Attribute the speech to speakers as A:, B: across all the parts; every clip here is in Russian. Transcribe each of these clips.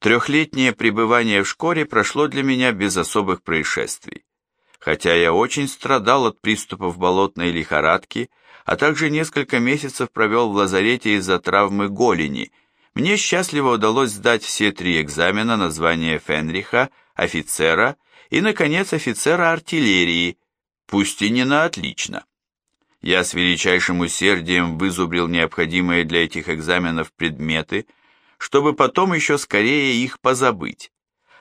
A: Трехлетнее пребывание в школе прошло для меня без особых происшествий. Хотя я очень страдал от приступов болотной лихорадки, а также несколько месяцев провел в лазарете из-за травмы голени, мне счастливо удалось сдать все три экзамена на звание Фенриха, офицера и, наконец, офицера артиллерии, пусть и не на отлично. Я с величайшим усердием вызубрил необходимые для этих экзаменов предметы, чтобы потом еще скорее их позабыть,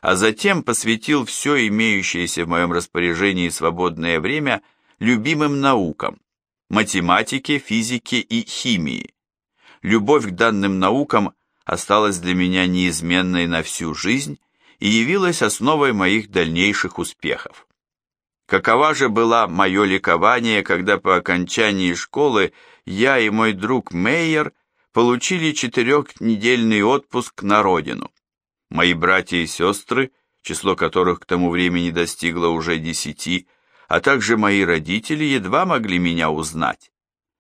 A: а затем посвятил все имеющееся в моем распоряжении свободное время любимым наукам – математике, физике и химии. Любовь к данным наукам осталась для меня неизменной на всю жизнь и явилась основой моих дальнейших успехов. Какова же была мое ликование, когда по окончании школы я и мой друг Мейер получили четырехнедельный отпуск на родину. Мои братья и сестры, число которых к тому времени достигло уже десяти, а также мои родители едва могли меня узнать.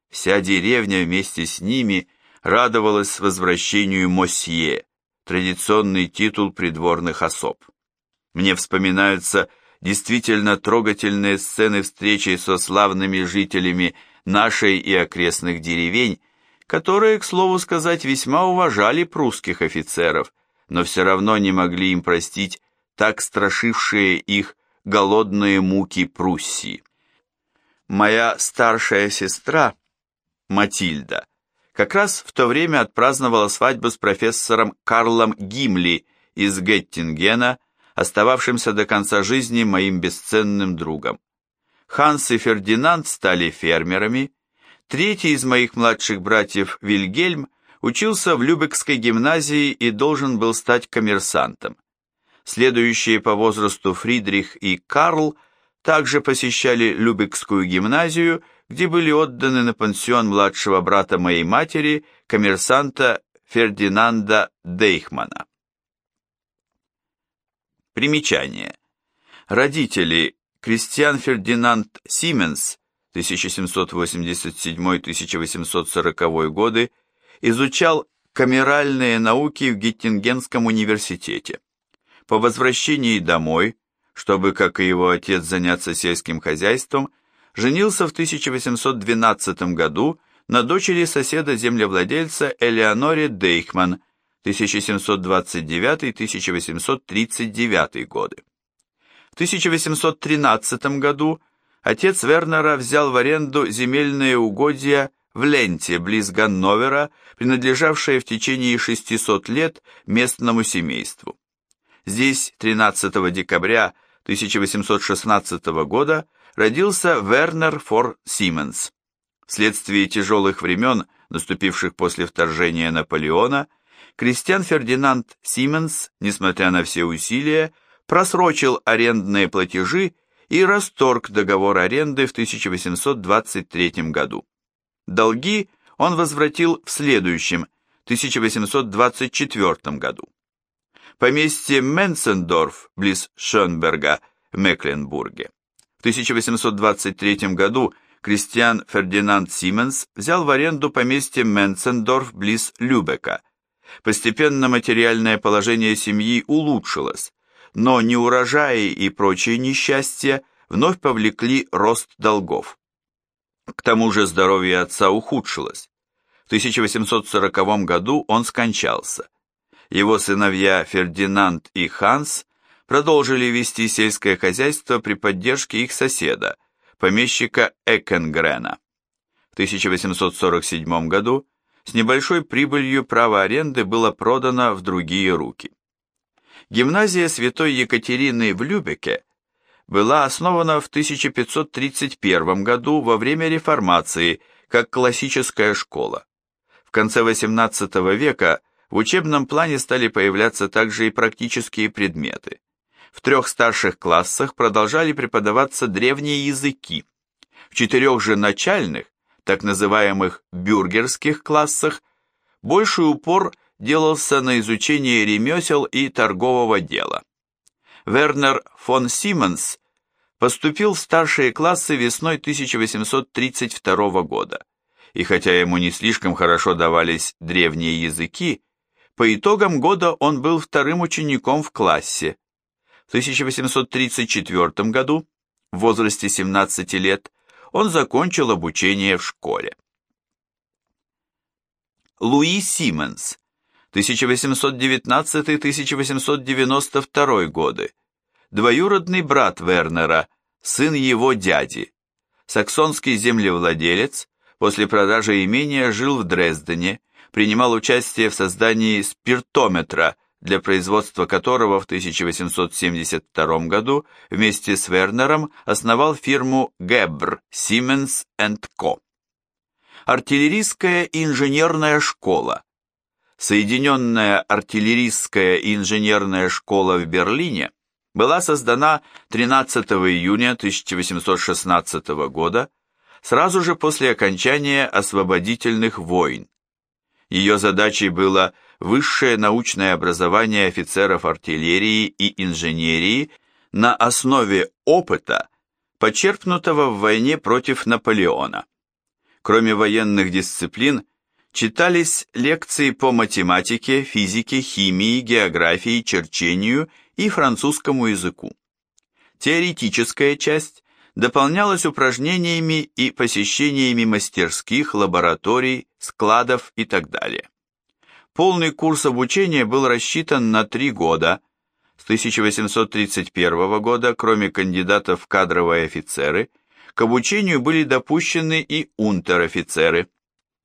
A: Вся деревня вместе с ними – радовалась возвращению Мосье, традиционный титул придворных особ. Мне вспоминаются действительно трогательные сцены встречи со славными жителями нашей и окрестных деревень, которые, к слову сказать, весьма уважали прусских офицеров, но все равно не могли им простить так страшившие их голодные муки Пруссии. Моя старшая сестра, Матильда, как раз в то время отпраздновала свадьбу с профессором Карлом Гимли из Геттингена, остававшимся до конца жизни моим бесценным другом. Ханс и Фердинанд стали фермерами, третий из моих младших братьев Вильгельм учился в Любекской гимназии и должен был стать коммерсантом. Следующие по возрасту Фридрих и Карл также посещали Любекскую гимназию где были отданы на пансион младшего брата моей матери, коммерсанта Фердинанда Дейхмана. Примечание. Родители Кристиан Фердинанд Сименс 1787-1840 годы изучал камеральные науки в Геттингенском университете. По возвращении домой, чтобы, как и его отец, заняться сельским хозяйством, женился в 1812 году на дочери соседа-землевладельца Элеоноре Дейхман 1729-1839 годы. В 1813 году отец Вернера взял в аренду земельные угодья в Ленте, близ Ганновера, принадлежавшие в течение 600 лет местному семейству. Здесь 13 декабря 1816 года родился Вернер фор Сименс. Вследствие тяжелых времен, наступивших после вторжения Наполеона, Кристиан Фердинанд Сименс, несмотря на все усилия, просрочил арендные платежи и расторг договор аренды в 1823 году. Долги он возвратил в следующем, 1824 году. Поместье Менцендорф, близ Шönберга, в Мекленбурге. В 1823 году Кристиан Фердинанд Сименс взял в аренду поместье Менцендорф близ Любека. Постепенно материальное положение семьи улучшилось, но неурожаи и прочие несчастья вновь повлекли рост долгов. К тому же здоровье отца ухудшилось. В 1840 году он скончался. Его сыновья Фердинанд и Ханс продолжили вести сельское хозяйство при поддержке их соседа, помещика Экенгрена. В 1847 году с небольшой прибылью право аренды было продано в другие руки. Гимназия Святой Екатерины в Любеке была основана в 1531 году во время реформации как классическая школа. В конце XVIII века в учебном плане стали появляться также и практические предметы в трех старших классах продолжали преподаваться древние языки. В четырех же начальных, так называемых бюргерских классах, больший упор делался на изучение ремесел и торгового дела. Вернер фон Симмонс поступил в старшие классы весной 1832 года, и хотя ему не слишком хорошо давались древние языки, По итогам года он был вторым учеником в классе. В 1834 году, в возрасте 17 лет, он закончил обучение в школе. Луи Симмонс, 1819-1892 годы, двоюродный брат Вернера, сын его дяди. Саксонский землевладелец, после продажи имения жил в Дрездене, принимал участие в создании спиртометра, для производства которого в 1872 году вместе с Вернером основал фирму Гебр Siemens Co. Артиллерийская инженерная школа. Соединенная артиллерийская и инженерная школа в Берлине была создана 13 июня 1816 года, сразу же после окончания освободительных войн. Ее задачей было высшее научное образование офицеров артиллерии и инженерии на основе опыта, почерпнутого в войне против Наполеона. Кроме военных дисциплин, читались лекции по математике, физике, химии, географии, черчению и французскому языку. Теоретическая часть дополнялась упражнениями и посещениями мастерских, лабораторий, складов и так далее. Полный курс обучения был рассчитан на три года. С 1831 года, кроме кандидатов в кадровые офицеры, к обучению были допущены и унтер-офицеры.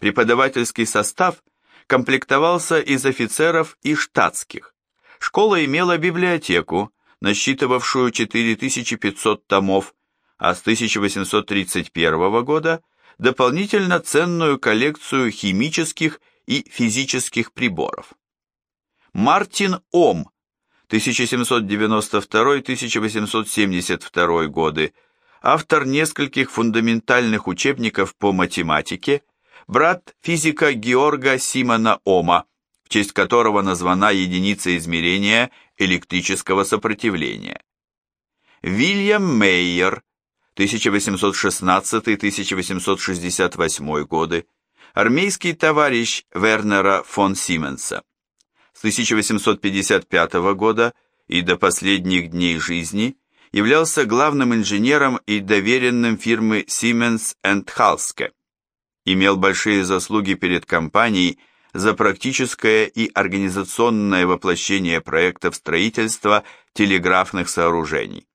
A: Преподавательский состав комплектовался из офицеров и штатских. Школа имела библиотеку, насчитывавшую 4500 томов, а с 1831 года дополнительно ценную коллекцию химических и физических приборов. Мартин Ом, 1792-1872 годы, автор нескольких фундаментальных учебников по математике, брат физика Георга Симона Ома, в честь которого названа единица измерения электрического сопротивления. Вильям Мейер, 1816-1868 годы, армейский товарищ Вернера фон Сименса. С 1855 года и до последних дней жизни являлся главным инженером и доверенным фирмы Siemens Halske. Имел большие заслуги перед компанией за практическое и организационное воплощение проектов строительства телеграфных сооружений.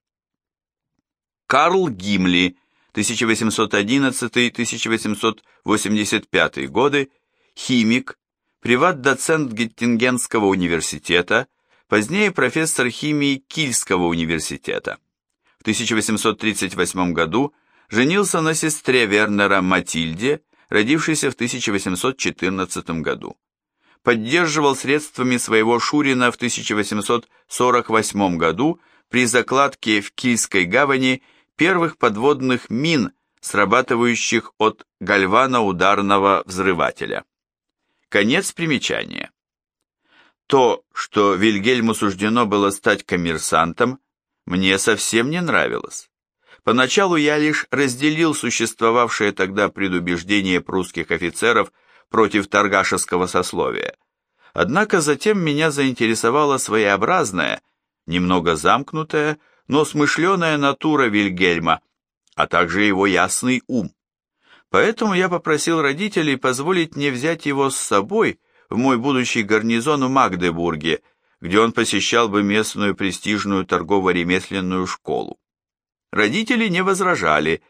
A: Карл Гимли, 1811-1885 годы, химик, приват-доцент Геттингенского университета, позднее профессор химии Кильского университета. В 1838 году женился на сестре Вернера Матильде, родившейся в 1814 году. Поддерживал средствами своего Шурина в 1848 году при закладке в Кильской гавани первых подводных мин, срабатывающих от гальвано-ударного взрывателя. Конец примечания. То, что Вильгельму суждено было стать коммерсантом, мне совсем не нравилось. Поначалу я лишь разделил существовавшее тогда предубеждение прусских офицеров против торгашеского сословия. Однако затем меня заинтересовала своеобразная, немного замкнутая, но смышленая натура Вильгельма, а также его ясный ум. Поэтому я попросил родителей позволить мне взять его с собой в мой будущий гарнизон в Магдебурге, где он посещал бы местную престижную торгово-ремесленную школу. Родители не возражали,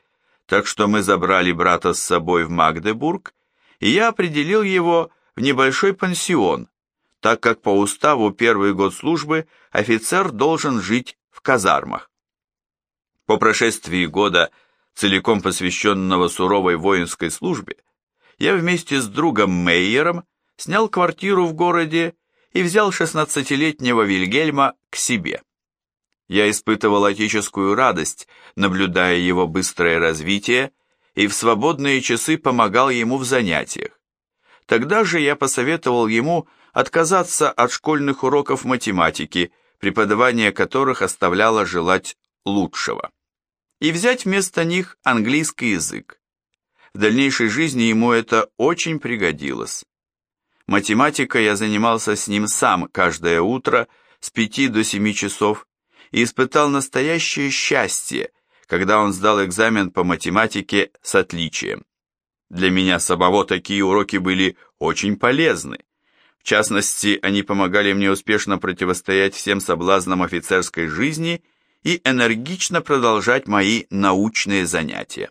A: так что мы забрали брата с собой в Магдебург, и я определил его в небольшой пансион, так как по уставу первый год службы офицер должен жить в казармах. По прошествии года, целиком посвященного суровой воинской службе, я вместе с другом Мейером снял квартиру в городе и взял шестнадцатилетнего Вильгельма к себе. Я испытывал отеческую радость, наблюдая его быстрое развитие, и в свободные часы помогал ему в занятиях. Тогда же я посоветовал ему отказаться от школьных уроков математики, преподавание которых оставляло желать лучшего, и взять вместо них английский язык. В дальнейшей жизни ему это очень пригодилось. Математикой я занимался с ним сам каждое утро с пяти до семи часов и испытал настоящее счастье, когда он сдал экзамен по математике с отличием. Для меня самого такие уроки были очень полезны. В частности, они помогали мне успешно противостоять всем соблазнам офицерской жизни и энергично продолжать мои научные занятия.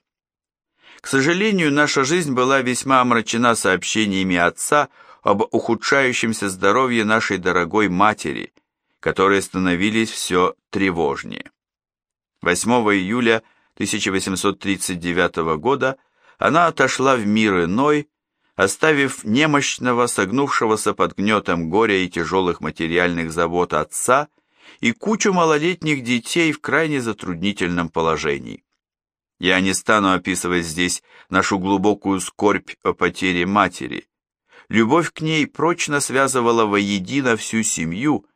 A: К сожалению, наша жизнь была весьма омрачена сообщениями отца об ухудшающемся здоровье нашей дорогой матери, которые становились все тревожнее. 8 июля 1839 года она отошла в мир иной, оставив немощного, согнувшегося под гнетом горя и тяжелых материальных забот отца и кучу малолетних детей в крайне затруднительном положении. Я не стану описывать здесь нашу глубокую скорбь о потере матери. Любовь к ней прочно связывала воедино всю семью,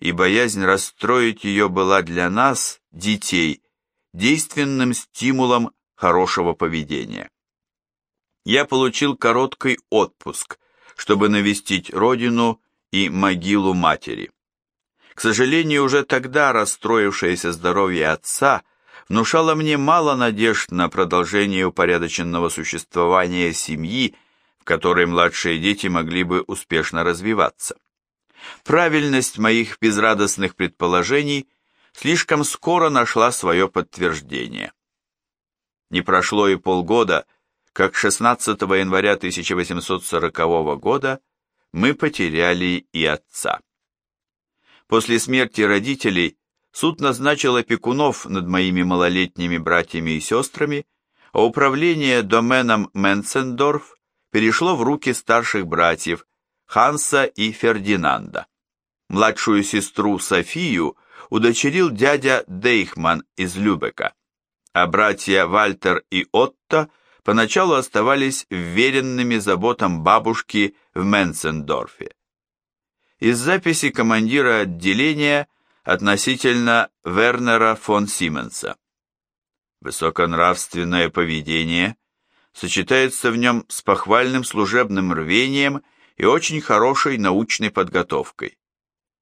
A: и боязнь расстроить ее была для нас, детей, действенным стимулом хорошего поведения. Я получил короткий отпуск, чтобы навестить родину и могилу матери. К сожалению, уже тогда расстроившееся здоровье отца внушало мне мало надежд на продолжение упорядоченного существования семьи, в которой младшие дети могли бы успешно развиваться. Правильность моих безрадостных предположений слишком скоро нашла свое подтверждение. Не прошло и полгода, как 16 января 1840 года мы потеряли и отца. После смерти родителей суд назначил опекунов над моими малолетними братьями и сестрами, а управление доменом Менцендорф перешло в руки старших братьев Ханса и Фердинанда. Младшую сестру Софию удочерил дядя Дейхман из Любека, а братья Вальтер и Отто поначалу оставались вверенными заботам бабушки в Менцендорфе. Из записи командира отделения относительно Вернера фон Сименса. Высоконравственное поведение сочетается в нем с похвальным служебным рвением и очень хорошей научной подготовкой.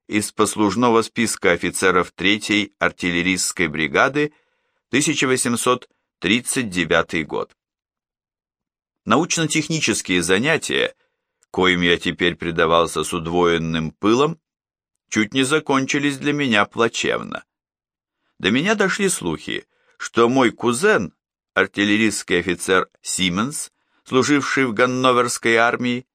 A: Из послужного списка офицеров 3-й артиллерийской бригады 1839 год. Научно-технические занятия, коим я теперь предавался с удвоенным пылом, чуть не закончились для меня плачевно. До меня дошли слухи, что мой кузен, артиллерийский офицер Сименс, служивший в Ганноверской армии,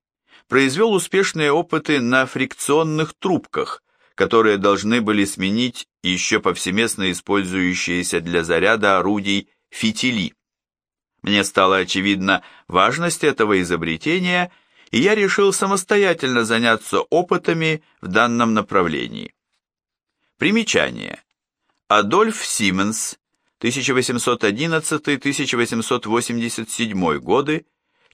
A: произвел успешные опыты на фрикционных трубках, которые должны были сменить еще повсеместно использующиеся для заряда орудий фитили. Мне стало очевидна важность этого изобретения, и я решил самостоятельно заняться опытами в данном направлении. Примечание. Адольф Сименс, 1811-1887 годы,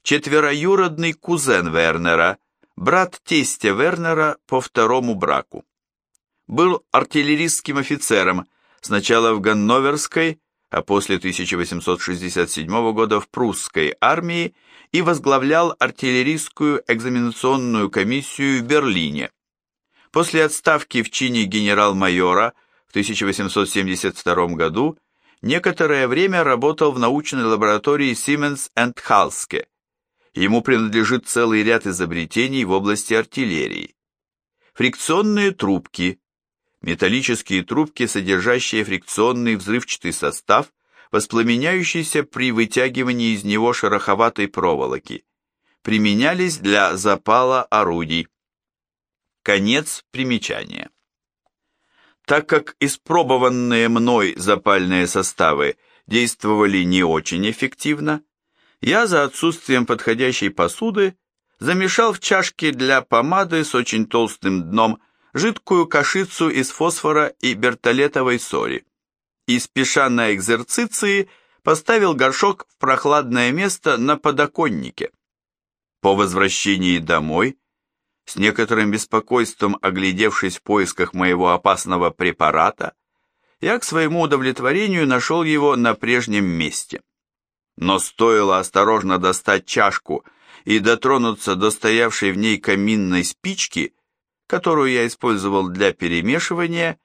A: четвероюродный кузен Вернера, брат тестя Вернера по второму браку. Был артиллерийским офицером, сначала в Ганноверской, а после 1867 года в прусской армии и возглавлял артиллерийскую экзаменационную комиссию в Берлине. После отставки в чине генерал-майора в 1872 году некоторое время работал в научной лаборатории Siemens Halske. Ему принадлежит целый ряд изобретений в области артиллерии. Фрикционные трубки, металлические трубки, содержащие фрикционный взрывчатый состав, воспламеняющийся при вытягивании из него шероховатой проволоки, применялись для запала орудий. Конец примечания. Так как испробованные мной запальные составы действовали не очень эффективно, я за отсутствием подходящей посуды замешал в чашке для помады с очень толстым дном жидкую кашицу из фосфора и бертолетовой соли и, спеша на экзерциции, поставил горшок в прохладное место на подоконнике. По возвращении домой, с некоторым беспокойством оглядевшись в поисках моего опасного препарата, я к своему удовлетворению нашел его на прежнем месте. Но стоило осторожно достать чашку и дотронуться до стоявшей в ней каминной спички, которую я использовал для перемешивания,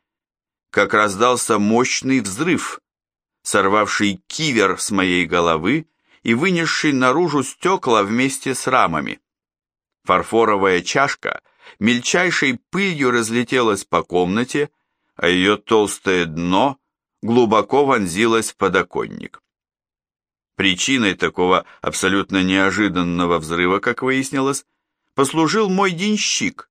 A: как раздался мощный взрыв, сорвавший кивер с моей головы и вынесший наружу стекла вместе с рамами. Фарфоровая чашка мельчайшей пылью разлетелась по комнате, а ее толстое дно глубоко вонзилось в подоконник. Причиной такого абсолютно неожиданного взрыва, как выяснилось, послужил мой денщик,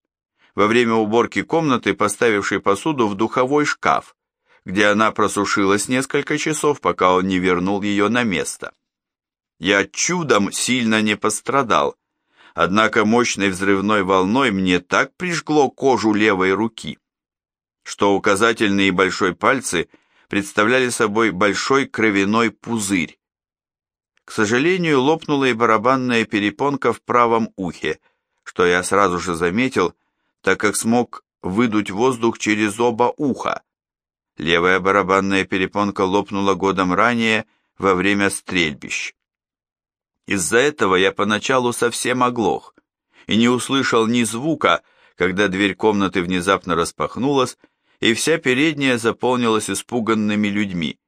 A: во время уборки комнаты поставивший посуду в духовой шкаф, где она просушилась несколько часов, пока он не вернул ее на место. Я чудом сильно не пострадал, однако мощной взрывной волной мне так прижгло кожу левой руки, что указательные и большой пальцы представляли собой большой кровяной пузырь. К сожалению, лопнула и барабанная перепонка в правом ухе, что я сразу же заметил, так как смог выдуть воздух через оба уха. Левая барабанная перепонка лопнула годом ранее во время стрельбищ. Из-за этого я поначалу совсем оглох и не услышал ни звука, когда дверь комнаты внезапно распахнулась, и вся передняя заполнилась испуганными людьми.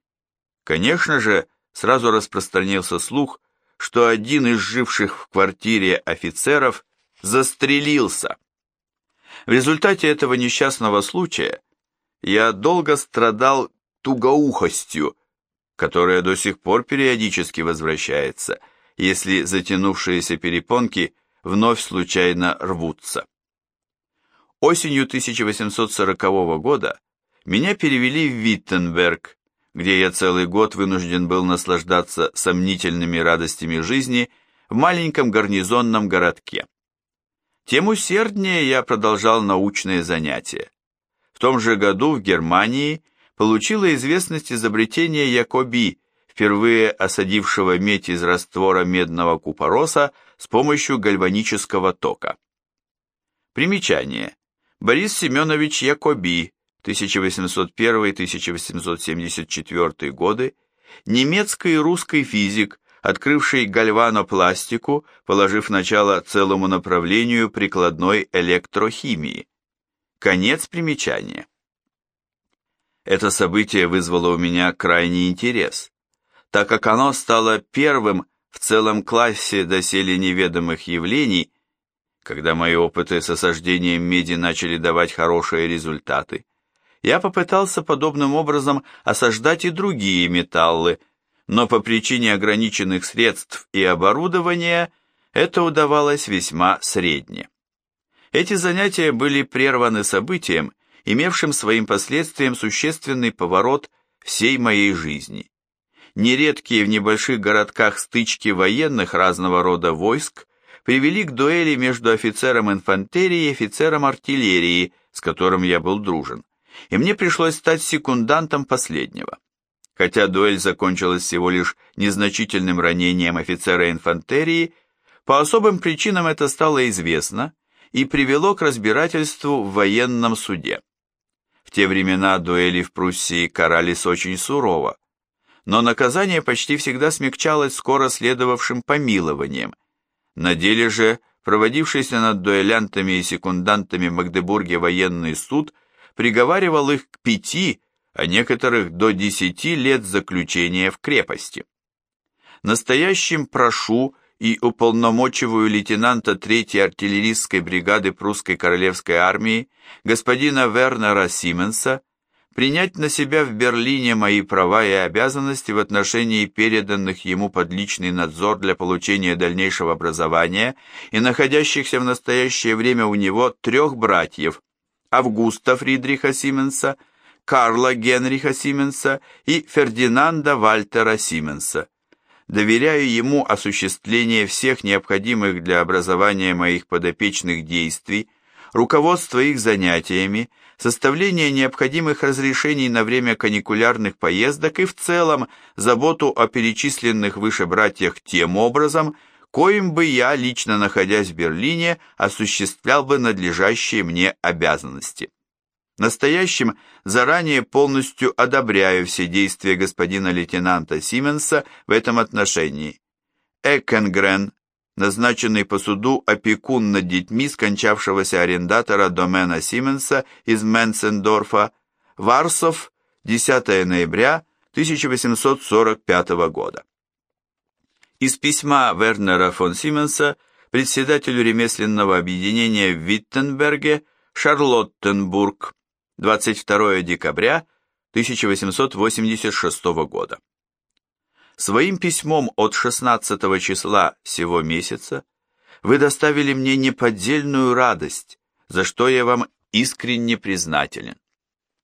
A: Конечно же, сразу распространился слух, что один из живших в квартире офицеров застрелился. В результате этого несчастного случая я долго страдал тугоухостью, которая до сих пор периодически возвращается – если затянувшиеся перепонки вновь случайно рвутся. Осенью 1840 года меня перевели в Виттенберг, где я целый год вынужден был наслаждаться сомнительными радостями жизни в маленьком гарнизонном городке. Тем усерднее я продолжал научные занятия. В том же году в Германии получила известность изобретение Якоби впервые осадившего медь из раствора медного купороса с помощью гальванического тока. Примечание. Борис Семенович Якоби, 1801-1874 годы, немецкий и русский физик, открывший гальванопластику, положив начало целому направлению прикладной электрохимии. Конец примечания. Это событие вызвало у меня крайний интерес так как оно стало первым в целом классе доселе неведомых явлений, когда мои опыты с осаждением меди начали давать хорошие результаты, я попытался подобным образом осаждать и другие металлы, но по причине ограниченных средств и оборудования это удавалось весьма средне. Эти занятия были прерваны событием, имевшим своим последствием существенный поворот всей моей жизни нередкие в небольших городках стычки военных разного рода войск привели к дуэли между офицером инфантерии и офицером артиллерии, с которым я был дружен, и мне пришлось стать секундантом последнего. Хотя дуэль закончилась всего лишь незначительным ранением офицера инфантерии, по особым причинам это стало известно и привело к разбирательству в военном суде. В те времена дуэли в Пруссии карались очень сурово, но наказание почти всегда смягчалось скоро следовавшим помилованием. На деле же проводившийся над дуэлянтами и секундантами в Магдебурге военный суд приговаривал их к пяти, а некоторых до десяти лет заключения в крепости. Настоящим прошу и уполномочиваю лейтенанта 3-й артиллерийской бригады прусской королевской армии господина Вернера Сименса принять на себя в Берлине мои права и обязанности в отношении переданных ему под личный надзор для получения дальнейшего образования и находящихся в настоящее время у него трех братьев Августа Фридриха Сименса, Карла Генриха Сименса и Фердинанда Вальтера Сименса. Доверяю ему осуществление всех необходимых для образования моих подопечных действий, руководство их занятиями, составление необходимых разрешений на время каникулярных поездок и в целом заботу о перечисленных выше братьях тем образом, коим бы я, лично находясь в Берлине, осуществлял бы надлежащие мне обязанности. Настоящим заранее полностью одобряю все действия господина лейтенанта Сименса в этом отношении. Эккенгрен, назначенный по суду опекун над детьми скончавшегося арендатора домена Сименса из Менсендорфа, Варсов, 10 ноября 1845 года. Из письма Вернера фон Сименса председателю ремесленного объединения в Виттенберге, Шарлоттенбург, 22 декабря 1886 года. Своим письмом от 16 числа сего месяца вы доставили мне неподдельную радость, за что я вам искренне признателен.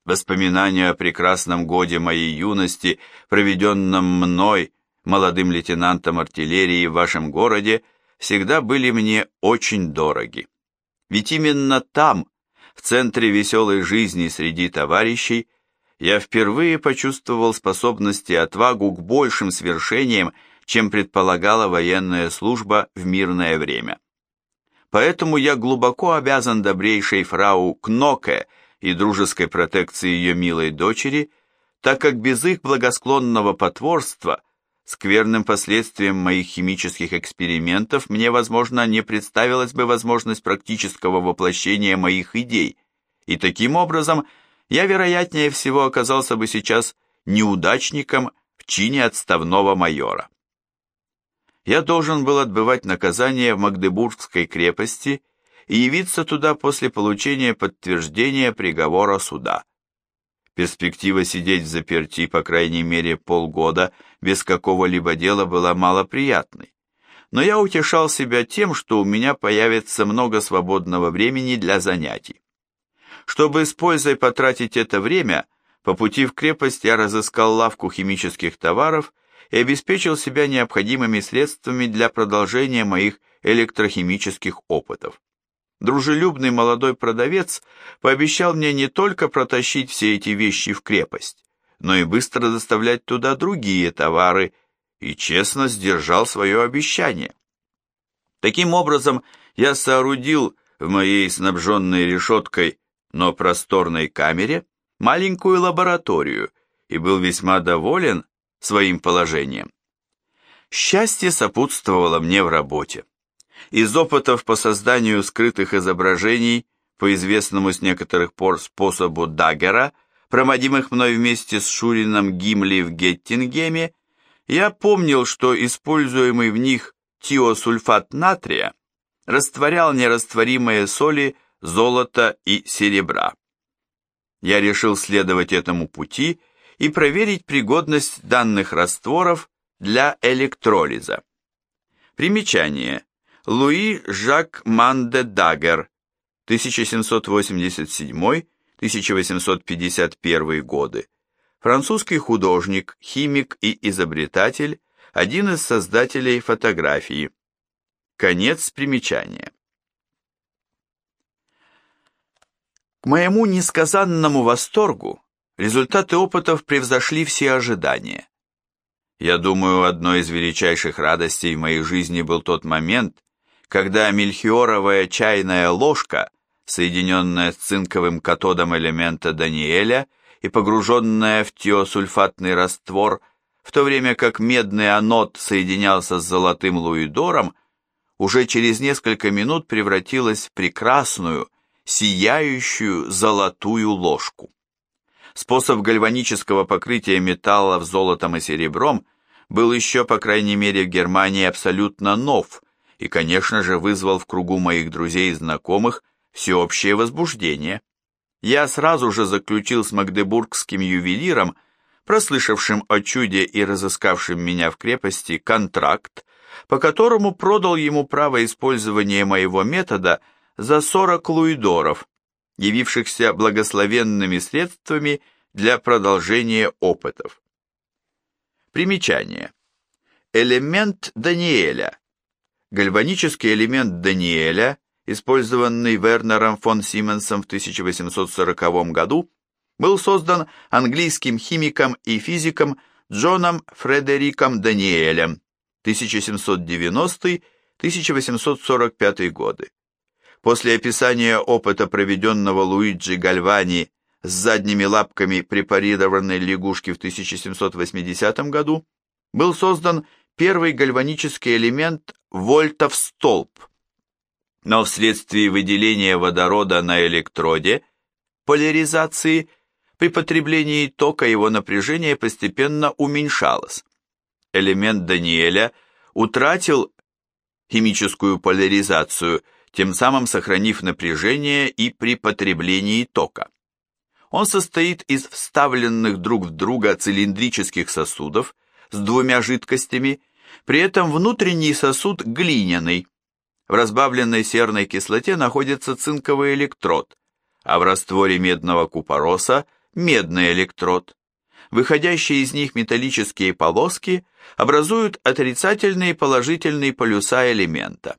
A: Воспоминания о прекрасном годе моей юности, проведенном мной, молодым лейтенантом артиллерии в вашем городе, всегда были мне очень дороги. Ведь именно там, в центре веселой жизни среди товарищей, я впервые почувствовал способности и отвагу к большим свершениям, чем предполагала военная служба в мирное время. Поэтому я глубоко обязан добрейшей фрау Кноке и дружеской протекции ее милой дочери, так как без их благосклонного потворства, скверным последствием моих химических экспериментов, мне, возможно, не представилась бы возможность практического воплощения моих идей, и таким образом – я, вероятнее всего, оказался бы сейчас неудачником в чине отставного майора. Я должен был отбывать наказание в Магдебургской крепости и явиться туда после получения подтверждения приговора суда. Перспектива сидеть в заперти по крайней мере полгода без какого-либо дела была малоприятной. Но я утешал себя тем, что у меня появится много свободного времени для занятий. Чтобы с пользой потратить это время, по пути в крепость я разыскал лавку химических товаров и обеспечил себя необходимыми средствами для продолжения моих электрохимических опытов. Дружелюбный молодой продавец пообещал мне не только протащить все эти вещи в крепость, но и быстро доставлять туда другие товары, и честно сдержал свое обещание. Таким образом, я соорудил в моей снабженной решеткой но просторной камере маленькую лабораторию и был весьма доволен своим положением. Счастье сопутствовало мне в работе. Из опытов по созданию скрытых изображений по известному с некоторых пор способу Даггера, проводимых мной вместе с Шурином Гимли в Геттингеме, я помнил, что используемый в них тиосульфат натрия растворял нерастворимые соли золота и серебра. Я решил следовать этому пути и проверить пригодность данных растворов для электролиза. Примечание. Луи Жак Манде Дагер, 1787-1851 годы. Французский художник, химик и изобретатель, один из создателей фотографии. Конец примечания. К моему несказанному восторгу результаты опытов превзошли все ожидания. Я думаю, одной из величайших радостей в моей жизни был тот момент, когда мельхиоровая чайная ложка, соединенная с цинковым катодом элемента Даниэля и погруженная в тиосульфатный раствор, в то время как медный анод соединялся с золотым луидором, уже через несколько минут превратилась в прекрасную, сияющую золотую ложку. Способ гальванического покрытия металлов золотом и серебром был еще, по крайней мере, в Германии абсолютно нов и, конечно же, вызвал в кругу моих друзей и знакомых всеобщее возбуждение. Я сразу же заключил с магдебургским ювелиром, прослышавшим о чуде и разыскавшим меня в крепости, контракт, по которому продал ему право использования моего метода – за 40 луидоров, явившихся благословенными средствами для продолжения опытов. Примечание. Элемент Даниэля. Гальванический элемент Даниэля, использованный Вернером фон Сименсом в 1840 году, был создан английским химиком и физиком Джоном Фредериком Даниэлем 1790-1845 годы. После описания опыта, проведенного Луиджи Гальвани с задними лапками препарированной лягушки в 1780 году, был создан первый гальванический элемент вольтов столб. Но вследствие выделения водорода на электроде, поляризации, при потреблении тока его напряжение постепенно уменьшалось. Элемент Даниэля утратил химическую поляризацию, тем самым сохранив напряжение и при потреблении тока. Он состоит из вставленных друг в друга цилиндрических сосудов с двумя жидкостями, при этом внутренний сосуд глиняный. В разбавленной серной кислоте находится цинковый электрод, а в растворе медного купороса – медный электрод. Выходящие из них металлические полоски образуют отрицательные и положительные полюса элемента.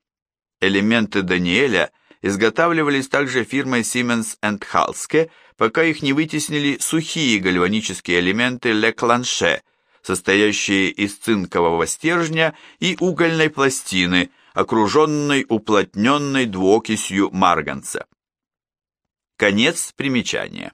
A: Элементы Даниэля изготавливались также фирмой Siemens Halske, пока их не вытеснили сухие гальванические элементы Clanche, состоящие из цинкового стержня и угольной пластины, окруженной уплотненной двуокисью марганца. Конец примечания.